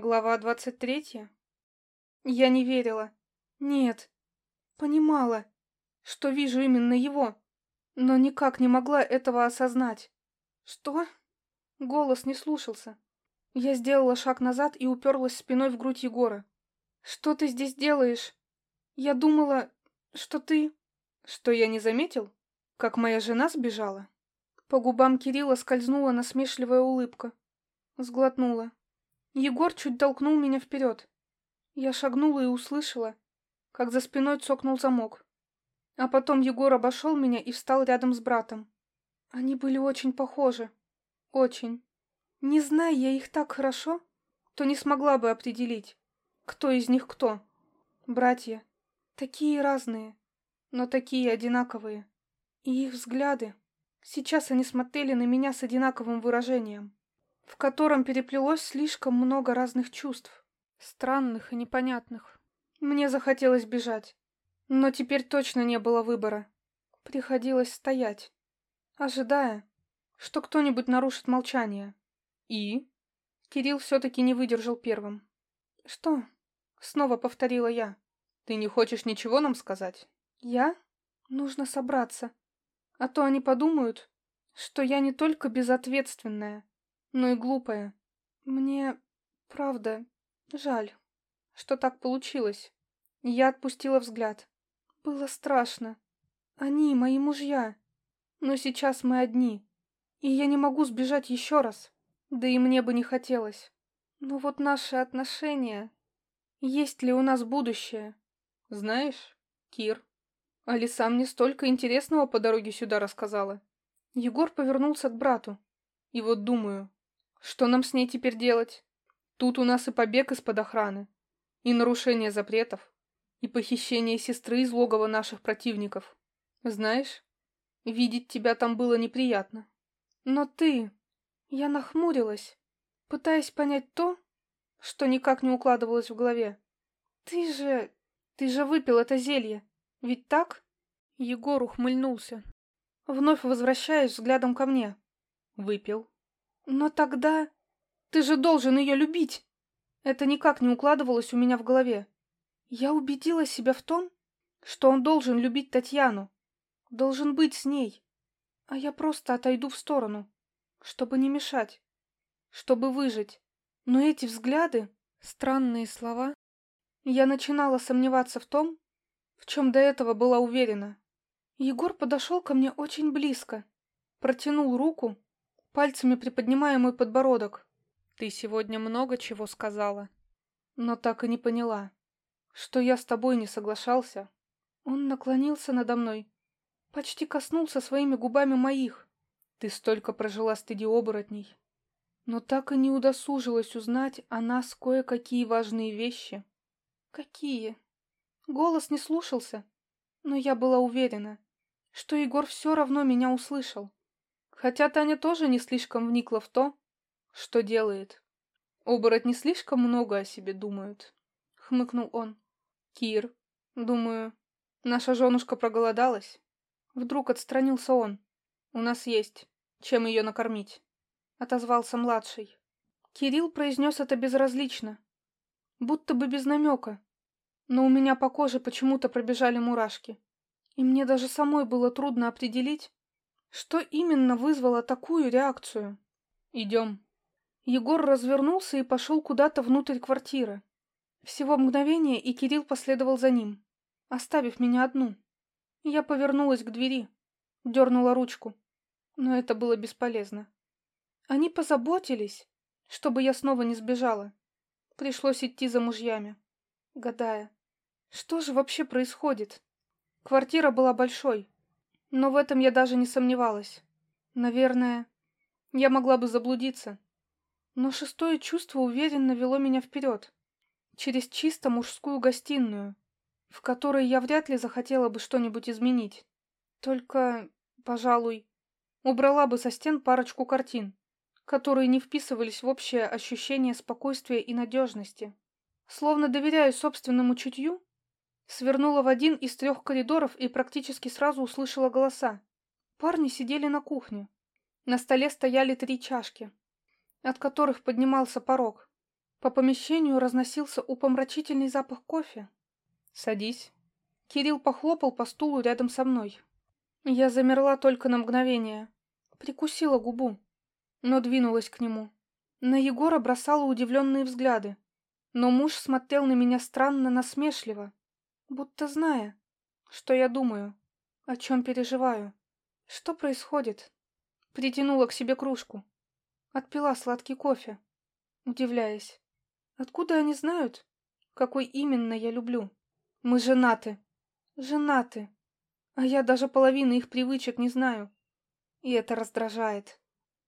Глава двадцать третья. Я не верила. Нет. Понимала, что вижу именно его, но никак не могла этого осознать. Что? Голос не слушался. Я сделала шаг назад и уперлась спиной в грудь Егора. Что ты здесь делаешь? Я думала, что ты... Что я не заметил? Как моя жена сбежала? По губам Кирилла скользнула насмешливая улыбка. Сглотнула. Егор чуть толкнул меня вперед. Я шагнула и услышала, как за спиной цокнул замок. А потом Егор обошел меня и встал рядом с братом. Они были очень похожи. Очень. Не зная я их так хорошо, то не смогла бы определить, кто из них кто. Братья. Такие разные, но такие одинаковые. И их взгляды. Сейчас они смотрели на меня с одинаковым выражением в котором переплелось слишком много разных чувств, странных и непонятных. Мне захотелось бежать, но теперь точно не было выбора. Приходилось стоять, ожидая, что кто-нибудь нарушит молчание. И? Кирилл все-таки не выдержал первым. Что? Снова повторила я. Ты не хочешь ничего нам сказать? Я? Нужно собраться. А то они подумают, что я не только безответственная, но и глупая. Мне, правда, жаль, что так получилось. Я отпустила взгляд. Было страшно. Они мои мужья. Но сейчас мы одни. И я не могу сбежать еще раз. Да и мне бы не хотелось. Но вот наши отношения... Есть ли у нас будущее? Знаешь, Кир, Алиса мне столько интересного по дороге сюда рассказала. Егор повернулся к брату. И вот думаю, что нам с ней теперь делать? Тут у нас и побег из-под охраны, и нарушение запретов, и похищение сестры из логова наших противников. Знаешь, видеть тебя там было неприятно. Но ты... Я нахмурилась, пытаясь понять то, что никак не укладывалось в голове. Ты же... Ты же выпил это зелье, ведь так? Егор ухмыльнулся, вновь возвращаясь взглядом ко мне. Выпил. Но тогда... Ты же должен ее любить! Это никак не укладывалось у меня в голове. Я убедила себя в том, что он должен любить Татьяну, должен быть с ней, а я просто отойду в сторону, чтобы не мешать, чтобы выжить. Но эти взгляды, странные слова, я начинала сомневаться в том, в чем до этого была уверена. Егор подошел ко мне очень близко, протянул руку пальцами приподнимая мой подбородок. Ты сегодня много чего сказала, но так и не поняла, что я с тобой не соглашался. Он наклонился надо мной, почти коснулся своими губами моих. Ты столько прожила стыди оборотней, но так и не удосужилась узнать о нас кое-какие важные вещи. Какие? Голос не слушался, но я была уверена, что Егор все равно меня услышал. Хотя Таня тоже не слишком вникла в то, что делает. Оборотни слишком много о себе думают, — хмыкнул он. Кир, думаю, наша женушка проголодалась. Вдруг отстранился он. У нас есть, чем ее накормить, — отозвался младший. Кирилл произнес это безразлично, будто бы без намека, но у меня по коже почему-то пробежали мурашки, и мне даже самой было трудно определить, что именно вызвало такую реакцию? Идем. Егор развернулся и пошел куда-то внутрь квартиры. Всего мгновение, и Кирилл последовал за ним, оставив меня одну. Я повернулась к двери, дернула ручку, но это было бесполезно. Они позаботились, чтобы я снова не сбежала. Пришлось идти за мужьями, гадая, что же вообще происходит. Квартира была большой, но в этом я даже не сомневалась. Наверное, я могла бы заблудиться. Но шестое чувство уверенно вело меня вперед, через чисто мужскую гостиную, в которой я вряд ли захотела бы что-нибудь изменить. Только, пожалуй, убрала бы со стен парочку картин, которые не вписывались в общее ощущение спокойствия и надежности. Словно доверяя собственному чутью, Свернула в один из трех коридоров и практически сразу услышала голоса. Парни сидели на кухне. На столе стояли три чашки, от которых поднимался порог. По помещению разносился упомрачительный запах кофе. «Садись». Кирилл похлопал по стулу рядом со мной. Я замерла только на мгновение. Прикусила губу, но двинулась к нему. На Егора бросала удивленные взгляды. Но муж смотрел на меня странно насмешливо, будто зная, что я думаю, о чем переживаю, что происходит. Притянула к себе кружку. Отпила сладкий кофе, удивляясь. Откуда они знают, какой именно я люблю? Мы женаты. Женаты. А я даже половины их привычек не знаю. И это раздражает.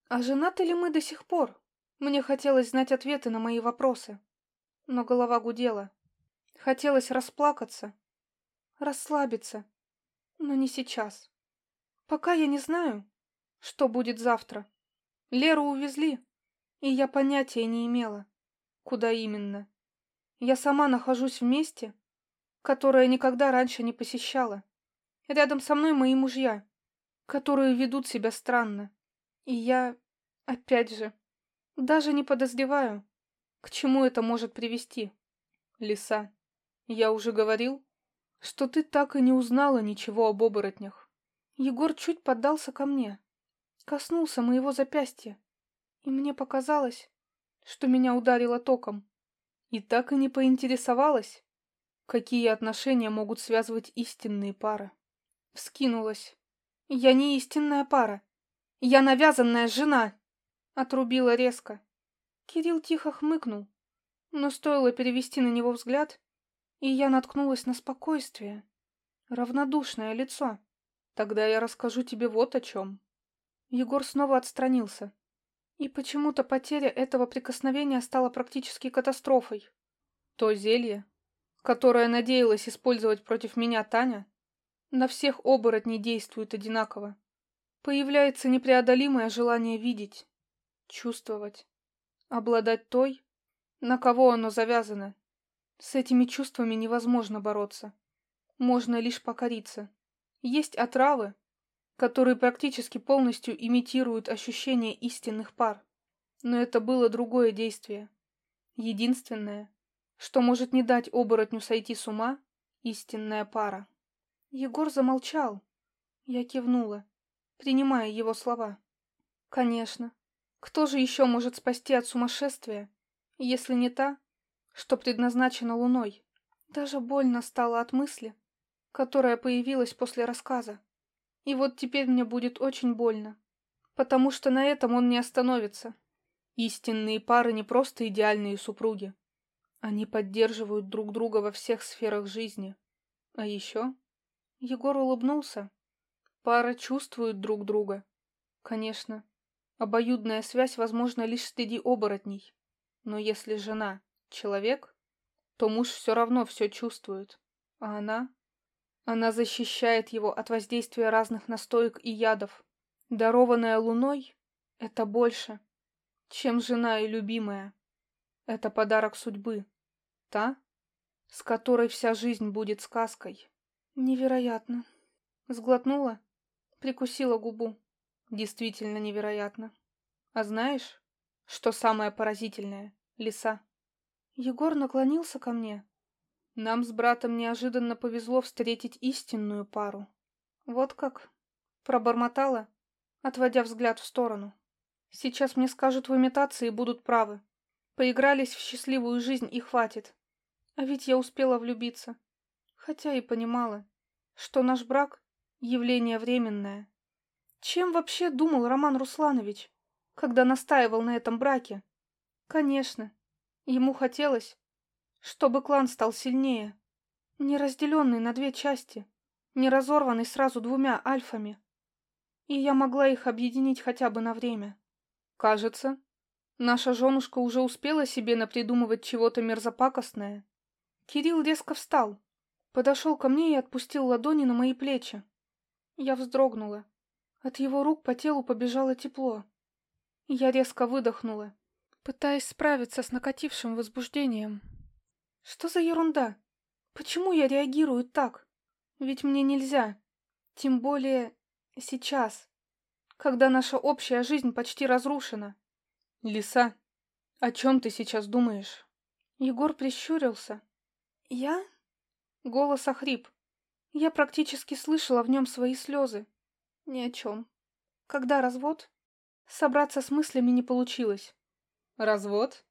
А женаты ли мы до сих пор? Мне хотелось знать ответы на мои вопросы. Но голова гудела. Хотелось расплакаться. Расслабиться. Но не сейчас. Пока я не знаю, что будет завтра. Леру увезли, и я понятия не имела, куда именно. Я сама нахожусь в месте, которое никогда раньше не посещала. Рядом со мной мои мужья, которые ведут себя странно. И я, опять же, даже не подозреваю, к чему это может привести. Лиса, я уже говорил, что ты так и не узнала ничего об оборотнях. Егор чуть поддался ко мне, коснулся моего запястья, и мне показалось, что меня ударило током. И так и не поинтересовалась, какие отношения могут связывать истинные пары. Вскинулась. Я не истинная пара. Я навязанная жена. Отрубила резко. Кирилл тихо хмыкнул, но стоило перевести на него взгляд, и я наткнулась на спокойствие, равнодушное лицо. Тогда я расскажу тебе вот о чем. Егор снова отстранился. И почему-то потеря этого прикосновения стала практически катастрофой. То зелье, которое надеялась использовать против меня Таня, на всех оборотней действует одинаково. Появляется непреодолимое желание видеть, чувствовать, обладать той, на кого оно завязано. С этими чувствами невозможно бороться. Можно лишь покориться. Есть отравы, которые практически полностью имитируют ощущение истинных пар. Но это было другое действие. Единственное, что может не дать оборотню сойти с ума, истинная пара. Егор замолчал. Я кивнула, принимая его слова. Конечно. Кто же еще может спасти от сумасшествия, если не та, что предназначена луной? Даже больно стало от мысли, которая появилась после рассказа. И вот теперь мне будет очень больно, потому что на этом он не остановится. Истинные пары не просто идеальные супруги. Они поддерживают друг друга во всех сферах жизни. А еще... Егор улыбнулся. Пара чувствует друг друга. Конечно, обоюдная связь возможна лишь среди оборотней. Но если жена — человек, то муж все равно все чувствует. А она она защищает его от воздействия разных настоек и ядов. Дарованная луной — это больше, чем жена и любимая. Это подарок судьбы. Та, с которой вся жизнь будет сказкой. Невероятно. Сглотнула, прикусила губу. Действительно невероятно. А знаешь, что самое поразительное, лиса? Егор наклонился ко мне, нам с братом неожиданно повезло встретить истинную пару. Вот как. Пробормотала, отводя взгляд в сторону. Сейчас мне скажут в имитации и будут правы. Поигрались в счастливую жизнь и хватит. А ведь я успела влюбиться. Хотя и понимала, что наш брак — явление временное. Чем вообще думал Роман Русланович, когда настаивал на этом браке? Конечно, ему хотелось, чтобы клан стал сильнее, не разделенный на две части, не разорванный сразу двумя альфами. И я могла их объединить хотя бы на время. Кажется, наша женушка уже успела себе напридумывать чего-то мерзопакостное. Кирилл резко встал, подошел ко мне и отпустил ладони на мои плечи. Я вздрогнула. От его рук по телу побежало тепло. Я резко выдохнула, пытаясь справиться с накатившим возбуждением. Что за ерунда? Почему я реагирую так? Ведь мне нельзя. Тем более сейчас, когда наша общая жизнь почти разрушена. Лиса, О чем ты сейчас думаешь? Егор прищурился. Я? Голос охрип. Я практически слышала в нем свои слезы. Ни о чем. Когда развод? Собраться с мыслями не получилось. Развод?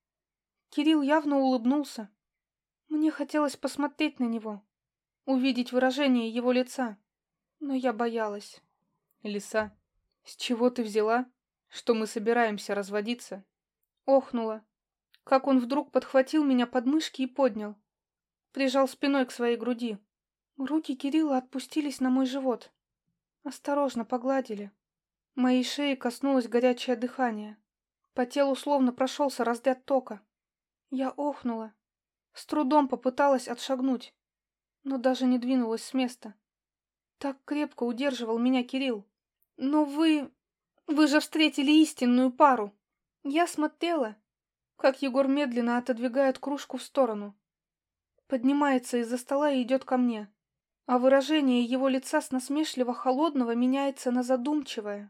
Кирилл явно улыбнулся. Мне хотелось посмотреть на него, увидеть выражение его лица, но я боялась. Лиса, с чего ты взяла, что мы собираемся разводиться? Охнула. Как он вдруг подхватил меня под мышки и поднял. Прижал спиной к своей груди. Руки Кирилла отпустились на мой живот. Осторожно погладили. Моей шеи коснулось горячее дыхание. По телу словно прошелся разряд тока. Я охнула. С трудом попыталась отшагнуть, но даже не двинулась с места. Так крепко удерживал меня Кирилл. Но вы... Вы же встретили истинную пару. Я смотрела, как Егор медленно отодвигает кружку в сторону. Поднимается из-за стола и идет ко мне. А выражение его лица с насмешливо холодного меняется на задумчивое.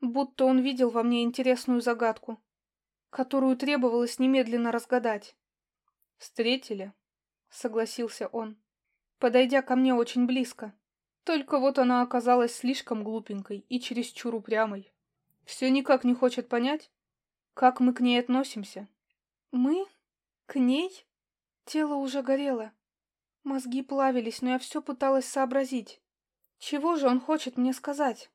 Будто он видел во мне интересную загадку которую требовалось немедленно разгадать. «Встретили?» — согласился он, подойдя ко мне очень близко. Только вот она оказалась слишком глупенькой и чересчур упрямой. Все никак не хочет понять, как мы к ней относимся. «Мы? К ней?» Тело уже горело. Мозги плавились, но я все пыталась сообразить. Чего же он хочет мне сказать?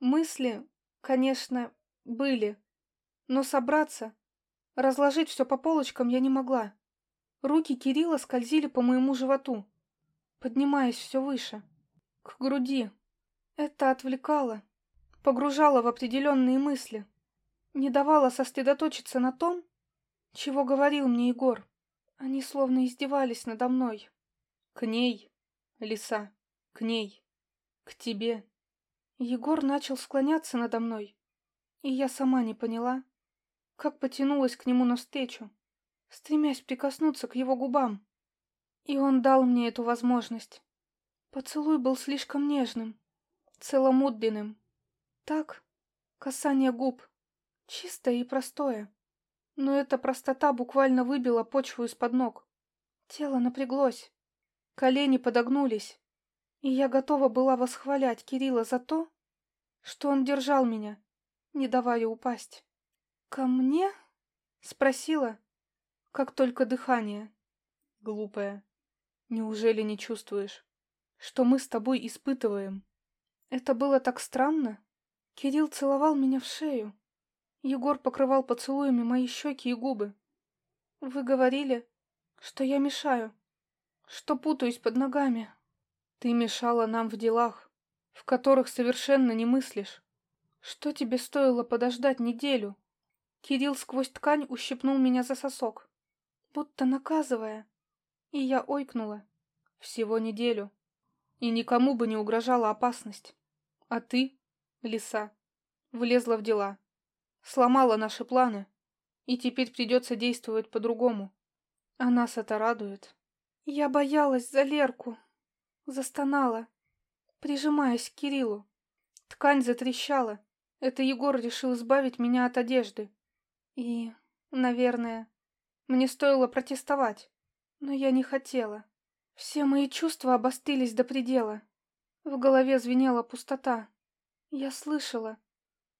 Мысли, конечно, были, но собраться, Разложить все по полочкам я не могла. Руки Кирилла скользили по моему животу, поднимаясь все выше, к груди. Это отвлекало, погружало в определенные мысли, не давало сосредоточиться на том, чего говорил мне Егор. Они словно издевались надо мной. К ней, лиса, к ней, к тебе. Егор начал склоняться надо мной, и я сама не поняла, как потянулась к нему навстречу, стремясь прикоснуться к его губам. И он дал мне эту возможность. Поцелуй был слишком нежным, целомудренным. Так, касание губ, чистое и простое. Но эта простота буквально выбила почву из-под ног. Тело напряглось, колени подогнулись, и я готова была восхвалять Кирилла за то, что он держал меня, не давая упасть. «Ко мне?» — спросила, как только дыхание. Глупая, неужели не чувствуешь, что мы с тобой испытываем? Это было так странно. Кирилл целовал меня в шею. Егор покрывал поцелуями мои щеки и губы. Вы говорили, что я мешаю, что путаюсь под ногами. Ты мешала нам в делах, в которых совершенно не мыслишь. Что тебе стоило подождать неделю? Кирилл сквозь ткань ущипнул меня за сосок, будто наказывая. И я ойкнула. Всего неделю. И никому бы не угрожала опасность. А ты, лиса, влезла в дела. Сломала наши планы. И теперь придется действовать по-другому. А нас это радует. Я боялась за Лерку. Застонала, прижимаясь к Кириллу. Ткань затрещала. Это Егор решил избавить меня от одежды. И, наверное, мне стоило протестовать, но я не хотела. Все мои чувства обострились до предела. В голове звенела пустота. Я слышала,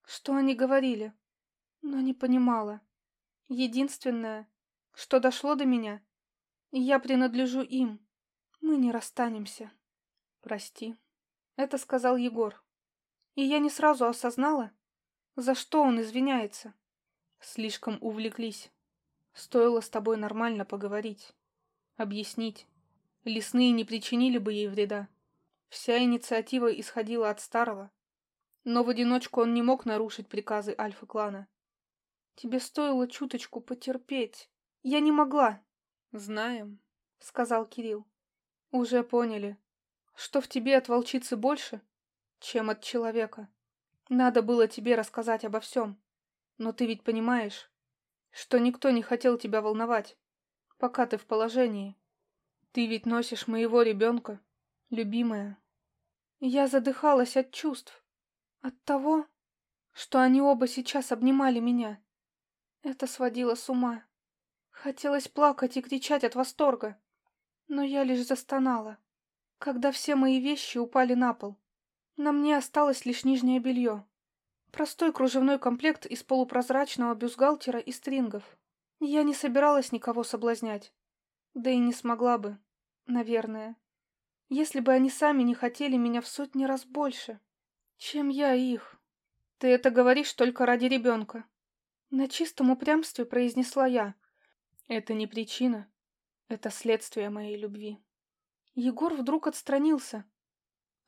что они говорили, но не понимала. Единственное, что дошло до меня, я принадлежу им. Мы не расстанемся. Прости. Это сказал Егор. И я не сразу осознала, за что он извиняется. Слишком увлеклись. Стоило с тобой нормально поговорить. Объяснить. Лесные не причинили бы ей вреда. Вся инициатива исходила от старого. Но в одиночку он не мог нарушить приказы Альфа-клана. Тебе стоило чуточку потерпеть. Я не могла. Знаем, сказал Кирилл. Уже поняли, что в тебе от волчицы больше, чем от человека. Надо было тебе рассказать обо всем. Но ты ведь понимаешь, что никто не хотел тебя волновать, пока ты в положении. Ты ведь носишь моего ребенка, любимая. Я задыхалась от чувств, от того, что они оба сейчас обнимали меня. Это сводило с ума. Хотелось плакать и кричать от восторга, но я лишь застонала, когда все мои вещи упали на пол. На мне осталось лишь нижнее белье. Простой кружевной комплект из полупрозрачного бюстгальтера и стрингов. Я не собиралась никого соблазнять. Да и не смогла бы, наверное. Если бы они сами не хотели меня в сотни раз больше, чем я их. Ты это говоришь только ради ребенка. На чистом упрямстве произнесла я. Это не причина. Это следствие моей любви. Егор вдруг отстранился,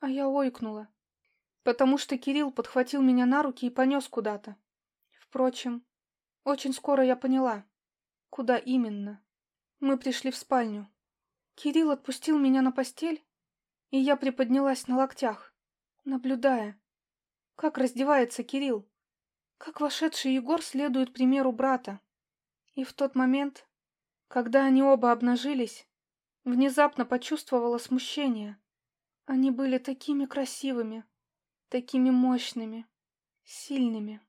а я ойкнула потому что Кирилл подхватил меня на руки и понес куда-то. Впрочем, очень скоро я поняла, куда именно. Мы пришли в спальню. Кирилл отпустил меня на постель, и я приподнялась на локтях, наблюдая, как раздевается Кирилл, как вошедший Егор следует примеру брата. И в тот момент, когда они оба обнажились, внезапно почувствовала смущение. Они были такими красивыми такими мощными, сильными,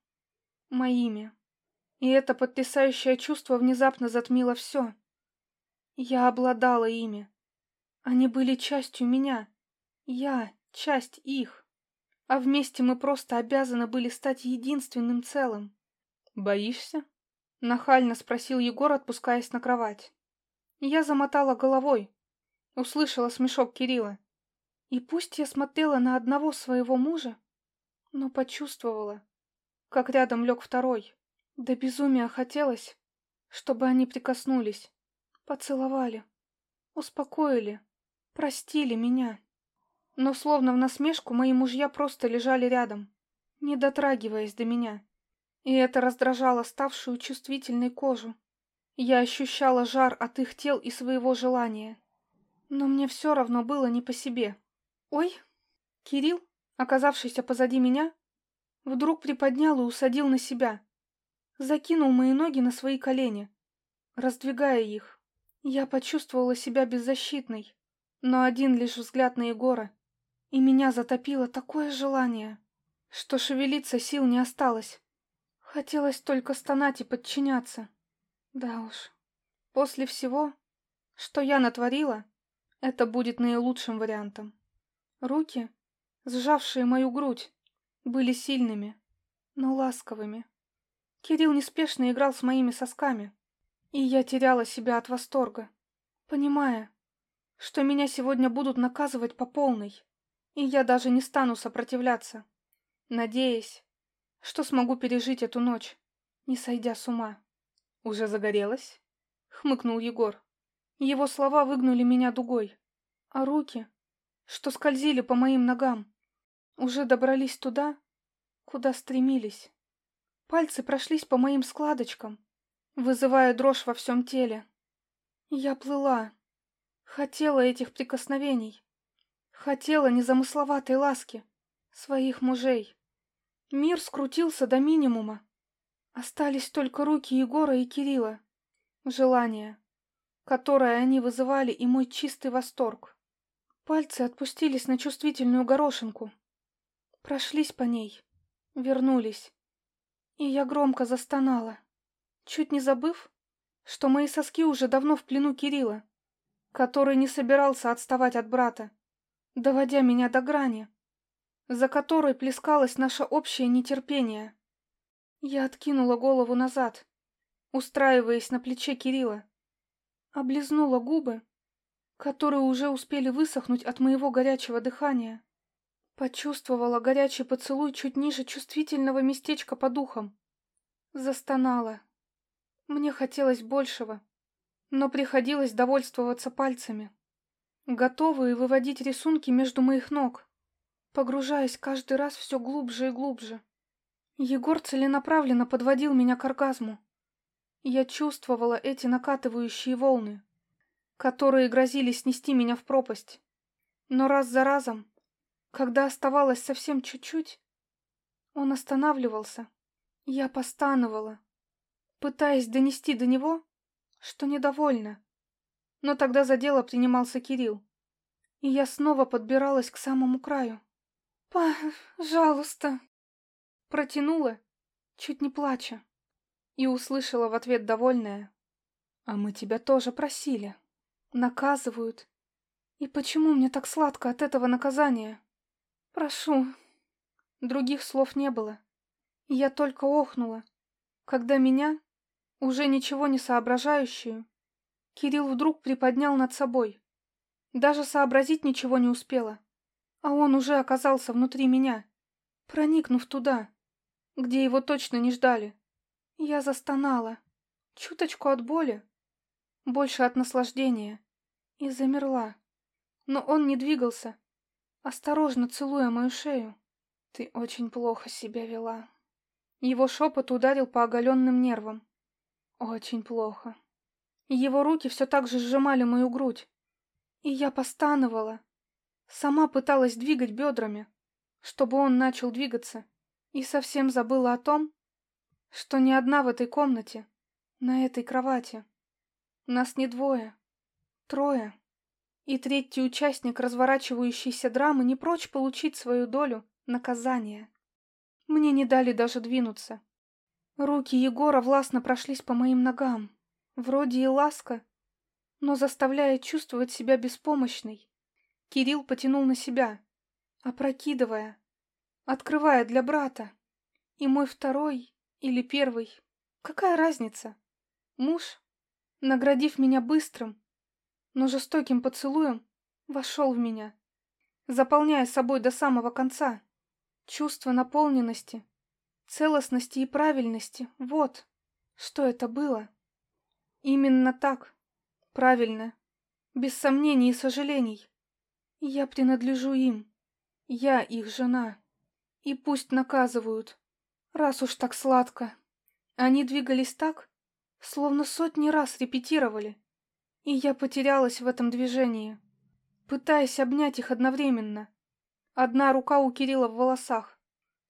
моими. И это потрясающее чувство внезапно затмило все. Я обладала ими. Они были частью меня. Я — часть их. А вместе мы просто обязаны были стать единственным целым. «Боишься?» — нахально спросил Егор, отпускаясь на кровать. Я замотала головой. Услышала смешок Кирилла. И пусть я смотрела на одного своего мужа, но почувствовала, как рядом лег второй. До безумия хотелось, чтобы они прикоснулись, поцеловали, успокоили, простили меня. Но словно в насмешку мои мужья просто лежали рядом, не дотрагиваясь до меня. И это раздражало ставшую чувствительной кожу. Я ощущала жар от их тел и своего желания. Но мне все равно было не по себе. «Ой!» Кирилл, оказавшийся позади меня, вдруг приподнял и усадил на себя. Закинул мои ноги на свои колени, раздвигая их. Я почувствовала себя беззащитной, но один лишь взгляд на Егора, и меня затопило такое желание, что шевелиться сил не осталось. Хотелось только стонать и подчиняться. Да уж, после всего, что я натворила, это будет наилучшим вариантом. Руки, сжавшие мою грудь, были сильными, но ласковыми. Кирилл неспешно играл с моими сосками, и я теряла себя от восторга, понимая, что меня сегодня будут наказывать по полной, и я даже не стану сопротивляться, надеясь, что смогу пережить эту ночь, не сойдя с ума. «Уже загорелась?» — хмыкнул Егор. Его слова выгнули меня дугой, а руки что скользили по моим ногам, уже добрались туда, куда стремились. Пальцы прошлись по моим складочкам, вызывая дрожь во всем теле. Я плыла, хотела этих прикосновений, хотела незамысловатой ласки своих мужей. Мир скрутился до минимума. Остались только руки Егора и Кирилла, желание, которое они вызывали, и мой чистый восторг. Пальцы отпустились на чувствительную горошинку. Прошлись по ней. Вернулись. И я громко застонала, чуть не забыв, что мои соски уже давно в плену Кирилла, который не собирался отставать от брата, доводя меня до грани, за которой плескалось наше общее нетерпение. Я откинула голову назад, устраиваясь на плече Кирилла, облизнула губы которые уже успели высохнуть от моего горячего дыхания. Почувствовала горячий поцелуй чуть ниже чувствительного местечка по духам. Застонала. Мне хотелось большего, но приходилось довольствоваться пальцами, готовые выводить рисунки между моих ног, погружаясь каждый раз все глубже и глубже. Егор целенаправленно подводил меня к оргазму. Я чувствовала эти накатывающие волны которые грозили снести меня в пропасть. Но раз за разом, когда оставалось совсем чуть-чуть, он останавливался. Я постановала, пытаясь донести до него, что недовольна. Но тогда за дело принимался Кирилл, и я снова подбиралась к самому краю. «Пожалуйста!» Протянула, чуть не плача, и услышала в ответ довольное А мы тебя тоже просили. Наказывают. И почему мне так сладко от этого наказания? Прошу. Других слов не было. Я только охнула, когда меня, уже ничего не соображающую, Кирилл вдруг приподнял над собой. Даже сообразить ничего не успела. А он уже оказался внутри меня, проникнув туда, где его точно не ждали. Я застонала. Чуточку от боли, больше от наслаждения. И замерла. Но он не двигался, осторожно целуя мою шею. Ты очень плохо себя вела. Его шепот ударил по оголенным нервам. Очень плохо. Его руки все так же сжимали мою грудь. И я постановала. Сама пыталась двигать бедрами, чтобы он начал двигаться. И совсем забыла о том, что не одна в этой комнате, на этой кровати. Нас не двое, трое. И третий участник разворачивающейся драмы не прочь получить свою долю наказания. Мне не дали даже двинуться. Руки Егора властно прошлись по моим ногам. Вроде и ласка, но заставляя чувствовать себя беспомощной. Кирилл потянул на себя, опрокидывая, открывая для брата. И мой второй или первый, какая разница? Муж, наградив меня быстрым, но жестоким поцелуем, вошел в меня, заполняя собой до самого конца. Чувство наполненности, целостности и правильности — вот, что это было. Именно так, правильно, без сомнений и сожалений. Я принадлежу им, я их жена. И пусть наказывают, раз уж так сладко. Они двигались так, словно сотни раз репетировали. И я потерялась в этом движении, пытаясь обнять их одновременно. Одна рука у Кирилла в волосах,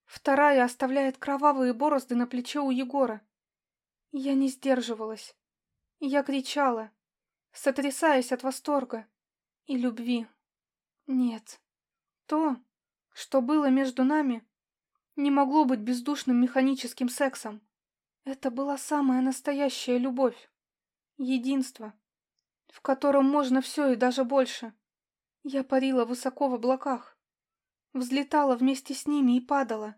вторая оставляет кровавые борозды на плече у Егора. Я не сдерживалась. Я кричала, сотрясаясь от восторга и любви. Нет, то, что было между нами, не могло быть бездушным механическим сексом. Это была самая настоящая любовь, единство, в котором можно все и даже больше. Я парила высоко в облаках, взлетала вместе с ними и падала,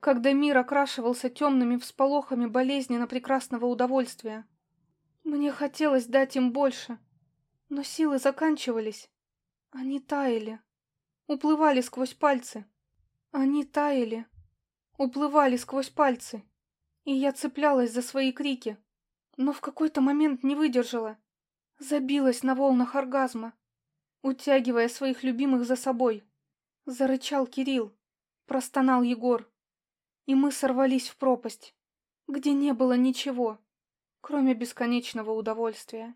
когда мир окрашивался темными всполохами болезненно прекрасного удовольствия. Мне хотелось дать им больше, но силы заканчивались. Они таяли, уплывали сквозь пальцы. Они таяли, уплывали сквозь пальцы и я цеплялась за свои крики, но в какой-то момент не выдержала. Забилась на волнах оргазма, утягивая своих любимых за собой. Зарычал Кирилл, простонал Егор, и мы сорвались в пропасть, где не было ничего, кроме бесконечного удовольствия.